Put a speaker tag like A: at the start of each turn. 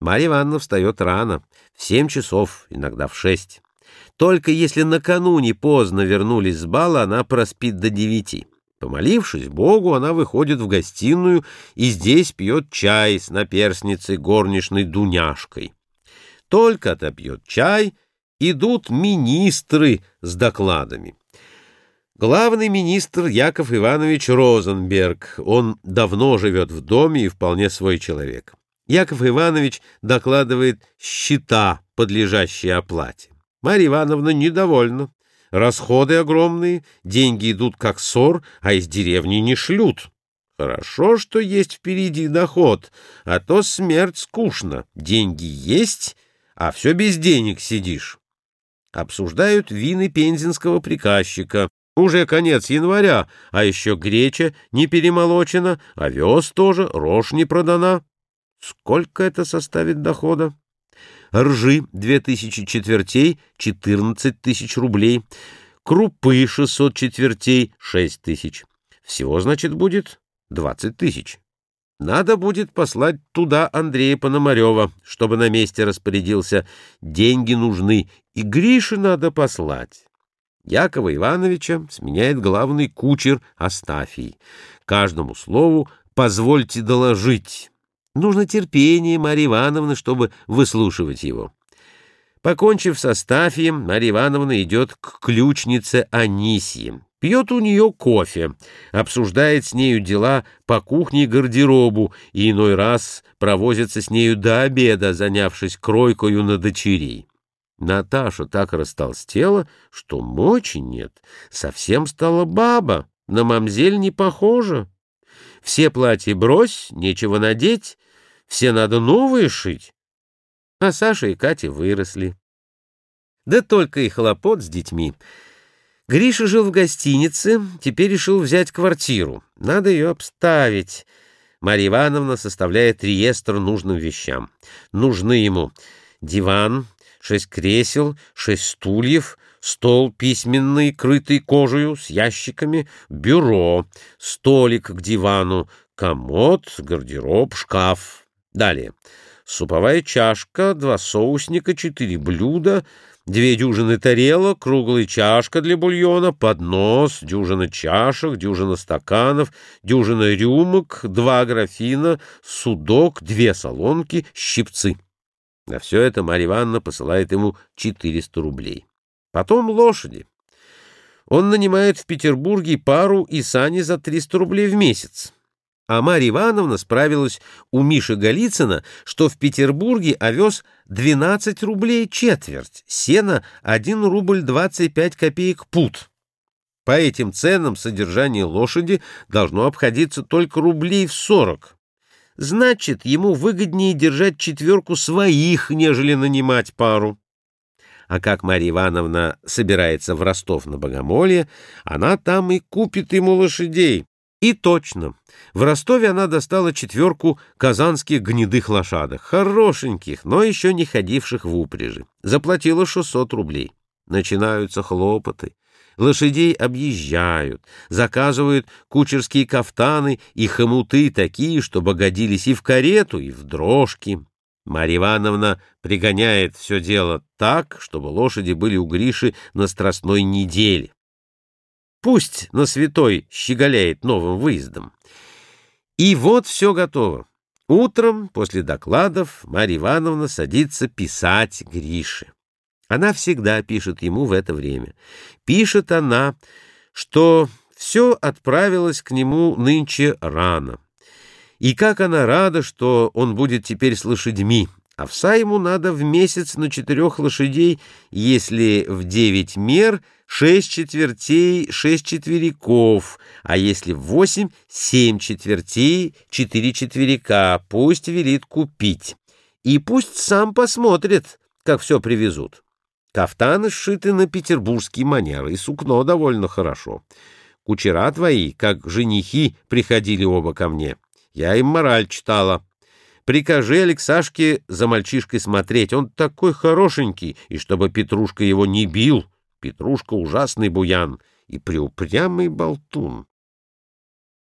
A: Марья Ивановна встает рано, в семь часов, иногда в шесть. Только если накануне поздно вернулись с бала, она проспит до девяти. Помолившись Богу, она выходит в гостиную и здесь пьет чай с наперсницей горничной Дуняшкой. Только отопьет чай, идут министры с докладами. Главный министр Яков Иванович Розенберг. Он давно живет в доме и вполне свой человек. Яков Иванович докладывает счета, подлежащие оплате. Марья Ивановна недовольна. Расходы огромные, деньги идут как ссор, а из деревни не шлют. Хорошо, что есть впереди доход, а то смерть скучно. Деньги есть, а все без денег сидишь. Обсуждают вины пензенского приказчика. Уже конец января, а еще греча не перемолочена, овес тоже, рожь не продана. Сколько это составит дохода? ржи — две тысячи четвертей, четырнадцать тысяч рублей, крупы — шестьсот четвертей, шесть тысяч. Всего, значит, будет двадцать тысяч. Надо будет послать туда Андрея Пономарева, чтобы на месте распорядился. Деньги нужны, и Грише надо послать. Якова Ивановича сменяет главный кучер Астафий. Каждому слову «позвольте доложить». Нужно терпение Марьи Ивановны, чтобы выслушивать его. Покончив со Стафием, Марья Ивановна идет к ключнице Анисье. Пьет у нее кофе, обсуждает с нею дела по кухне и гардеробу и иной раз провозится с нею до обеда, занявшись кройкою на дочерей. Наташа так растолстела, что мочи нет, совсем стала баба, на мамзель не похожа. Все платья брось, нечего надеть, все надо новые шить. А Саша и Катя выросли. Да только и хлопот с детьми. Гриша жил в гостинице, теперь решил взять квартиру. Надо ее обставить. Марья Ивановна составляет реестр нужным вещам. Нужны ему диван, шесть кресел, шесть стульев, стол письменный, крытый кожей с ящиками, бюро, столик к дивану, комод, гардероб, шкаф. Далее. Суповая чашка, два соусника, четыре блюда, две дюжины тарелок, круглая чашка для бульона, поднос, дюжина чашек, дюжина стаканов, дюжина рюмок, два графина, судок, две солонки, щипцы. На все это Марья Ивановна посылает ему 400 рублей. Потом лошади. Он нанимает в Петербурге пару и сани за 300 рублей в месяц. А Марья Ивановна справилась у Миши Голицына, что в Петербурге овес 12 рублей четверть, сено 1 рубль 25 копеек пут. По этим ценам содержание лошади должно обходиться только рублей в 40. Значит, ему выгоднее держать четверку своих, нежели нанимать пару. А как Марья Ивановна собирается в Ростов на Богомолье, она там и купит ему лошадей, и точно. В Ростове она достала четверку казанских гнедых лошадок, хорошеньких, но еще не ходивших в упряжи. Заплатила 600 рублей. Начинаются хлопоты. Лошадей объезжают, заказывают кучерские кафтаны и хомуты такие, чтобы годились и в карету, и в дрожки. Марья Ивановна пригоняет все дело так, чтобы лошади были у Гриши на страстной неделе. Пусть на святой щеголяет новым выездом. И вот все готово. Утром, после докладов, Марья Ивановна садится писать Грише. Она всегда пишет ему в это время. Пишет она, что все отправилось к нему нынче рано. И как она рада, что он будет теперь с лошадьми. Овса ему надо в месяц на четырех лошадей, если в девять мер — шесть четвертей, шесть четвериков, а если восемь — семь четвертей, четыре четверика. Пусть велит купить. И пусть сам посмотрит, как все привезут. Кафтаны сшиты на петербургский манер, и сукно довольно хорошо. Кучера твои, как женихи, приходили оба ко мне. Я им мораль читала. Прикажи Алексашке за мальчишкой смотреть, он такой хорошенький, и чтобы Петрушка его не бил. Петрушка ужасный буян и преупрямый болтун.